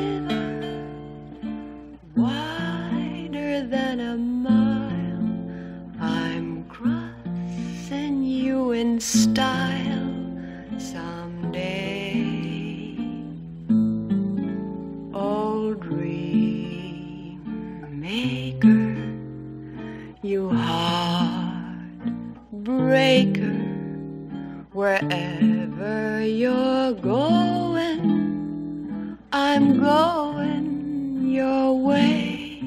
river wider than a mile. I'm crossing you in style someday. Old dream maker, you heart breaker, wherever you're going. Going your way.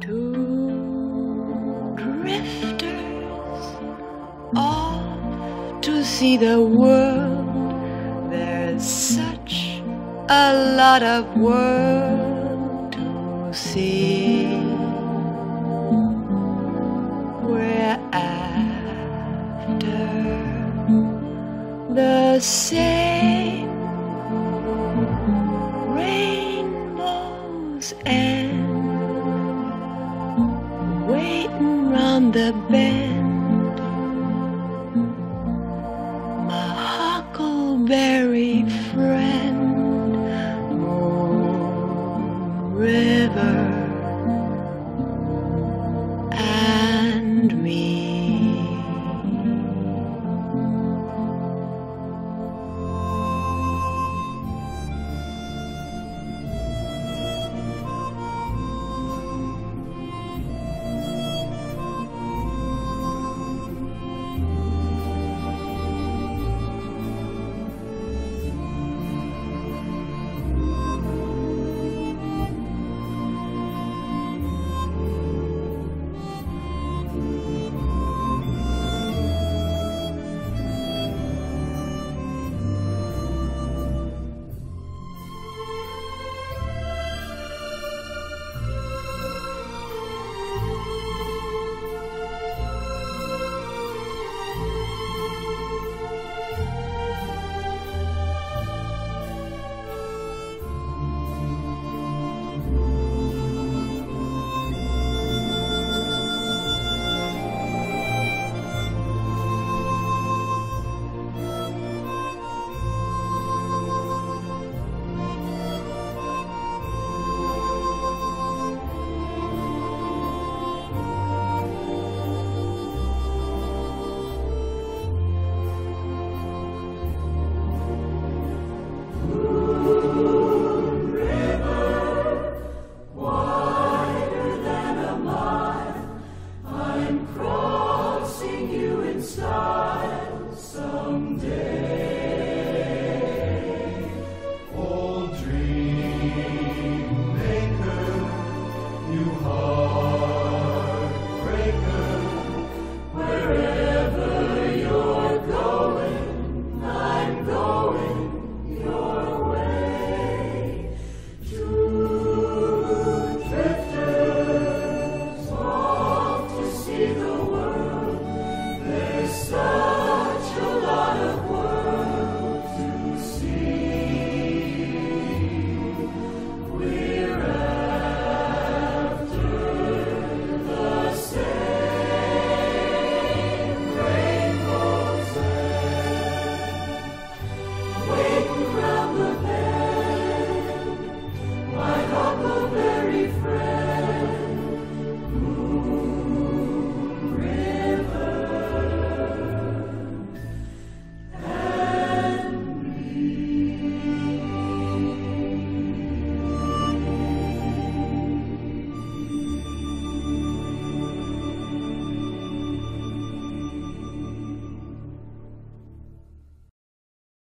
Two drifters off to see the world. There's such a lot of world to see. We're after the same waiting round the bend. My huckleberry friend, Moon river.